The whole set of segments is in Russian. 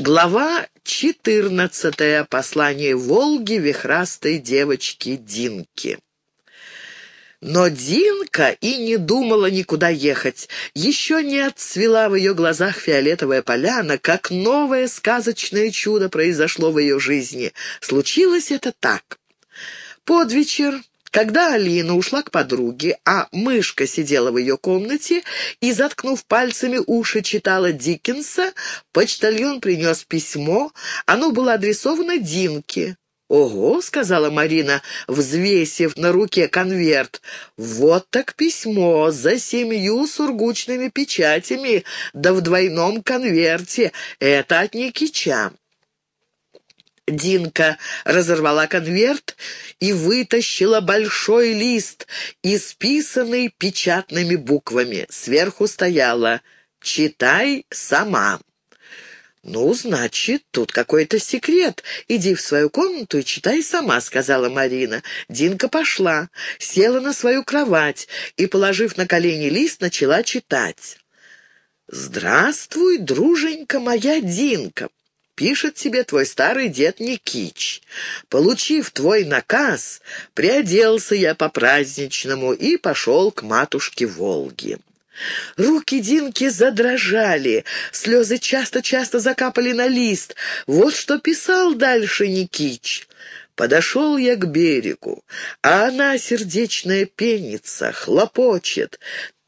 Глава четырнадцатая. Послание Волги вихрастой девочки Динки. Но Динка и не думала никуда ехать. Еще не отцвела в ее глазах фиолетовая поляна, как новое сказочное чудо произошло в ее жизни. Случилось это так. Под вечер когда Алина ушла к подруге, а мышка сидела в ее комнате и, заткнув пальцами уши, читала Диккенса, почтальон принес письмо, оно было адресовано Динке. «Ого!» — сказала Марина, взвесив на руке конверт. «Вот так письмо за семью сургучными печатями, да в двойном конверте. Это от Никича». Динка разорвала конверт и вытащила большой лист, исписанный печатными буквами. Сверху стояла «Читай сама». «Ну, значит, тут какой-то секрет. Иди в свою комнату и читай сама», — сказала Марина. Динка пошла, села на свою кровать и, положив на колени лист, начала читать. «Здравствуй, друженька моя Динка!» Пишет тебе твой старый дед Никич. Получив твой наказ, приоделся я по-праздничному и пошел к матушке Волги. Руки Динки задрожали, слезы часто-часто закапали на лист. Вот что писал дальше Никич. Подошел я к берегу, а она, сердечная пенница, хлопочет.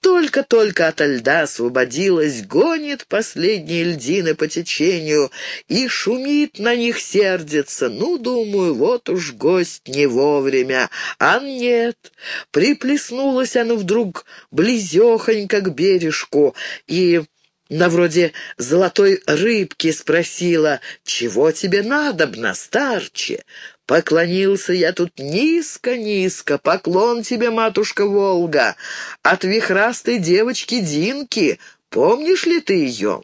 Только-только ото льда освободилась, гонит последние льдины по течению и шумит на них сердится. Ну, думаю, вот уж гость не вовремя. А нет, приплеснулась она вдруг близехонько к бережку и... На вроде золотой рыбки спросила, «Чего тебе надобно, старче?» Поклонился я тут низко-низко, поклон тебе, матушка Волга, от вихрастой девочки Динки, помнишь ли ты ее?»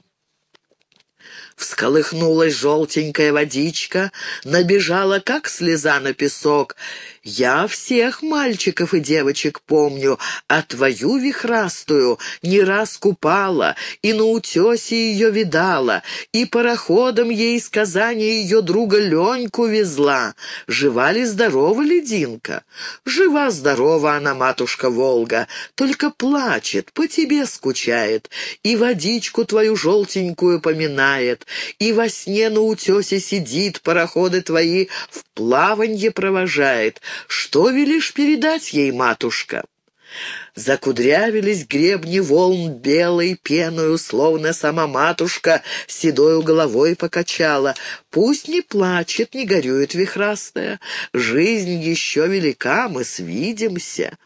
Всколыхнулась желтенькая водичка, набежала, как слеза на песок. «Я всех мальчиков и девочек помню, а твою вихрастую не раз купала, и на утесе ее видала, и пароходом ей из Казани ее друга Леньку везла. Жива ли, здорова ли Динка? Жива-здорова она, матушка Волга, только плачет, по тебе скучает, и водичку твою желтенькую поминает, и во сне на утесе сидит, пароходы твои в плаванье провожает. Что велишь передать ей, матушка?» Закудрявились гребни волн белой пеною, словно сама матушка седою головой покачала. Пусть не плачет, не горюет вихрастая. Жизнь еще велика, мы свидимся.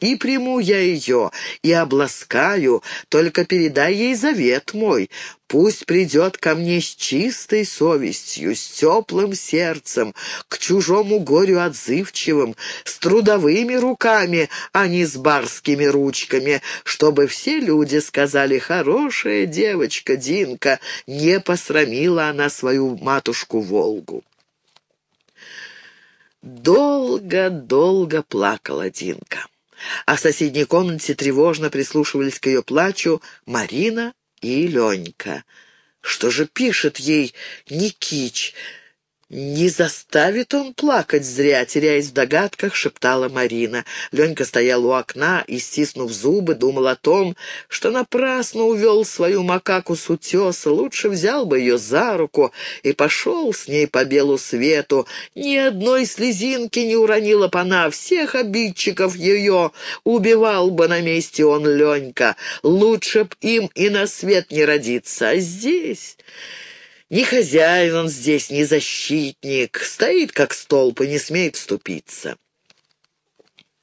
И приму я ее, и обласкаю, только передай ей завет мой. Пусть придет ко мне с чистой совестью, с теплым сердцем, к чужому горю отзывчивым, с трудовыми руками, а не с барскими ручками, чтобы все люди сказали «хорошая девочка Динка, не посрамила она свою матушку Волгу». Долго-долго плакала Динка а в соседней комнате тревожно прислушивались к ее плачу Марина и Ленька. Что же пишет ей Никич? «Не заставит он плакать зря», — теряясь в догадках, шептала Марина. Ленька стоял у окна и, стиснув зубы, думал о том, что напрасно увел свою макаку с утеса, лучше взял бы ее за руку и пошел с ней по белу свету. Ни одной слезинки не уронила б она, всех обидчиков ее убивал бы на месте он Ленька. Лучше б им и на свет не родиться, а здесь... Ни хозяин он здесь, ни защитник. Стоит, как столб, и не смеет вступиться.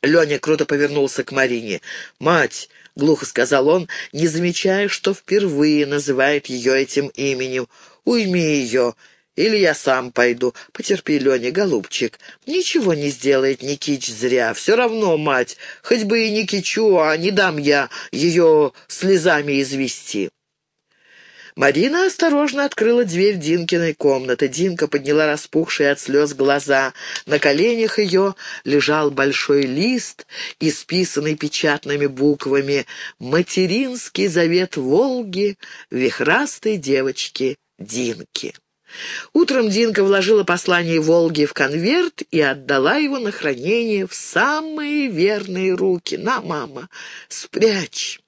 Леня круто повернулся к Марине. «Мать!» — глухо сказал он, не замечая, что впервые называет ее этим именем. «Уйми ее, или я сам пойду. Потерпи, Леня, голубчик. Ничего не сделает Никич зря. Все равно, мать, хоть бы и Никичу, а не дам я ее слезами извести». Марина осторожно открыла дверь Динкиной комнаты. Динка подняла распухшие от слез глаза. На коленях ее лежал большой лист, исписанный печатными буквами «Материнский завет Волги, вихрастой девочки Динке. Утром Динка вложила послание Волги в конверт и отдала его на хранение в самые верные руки. «На, мама, спрячь».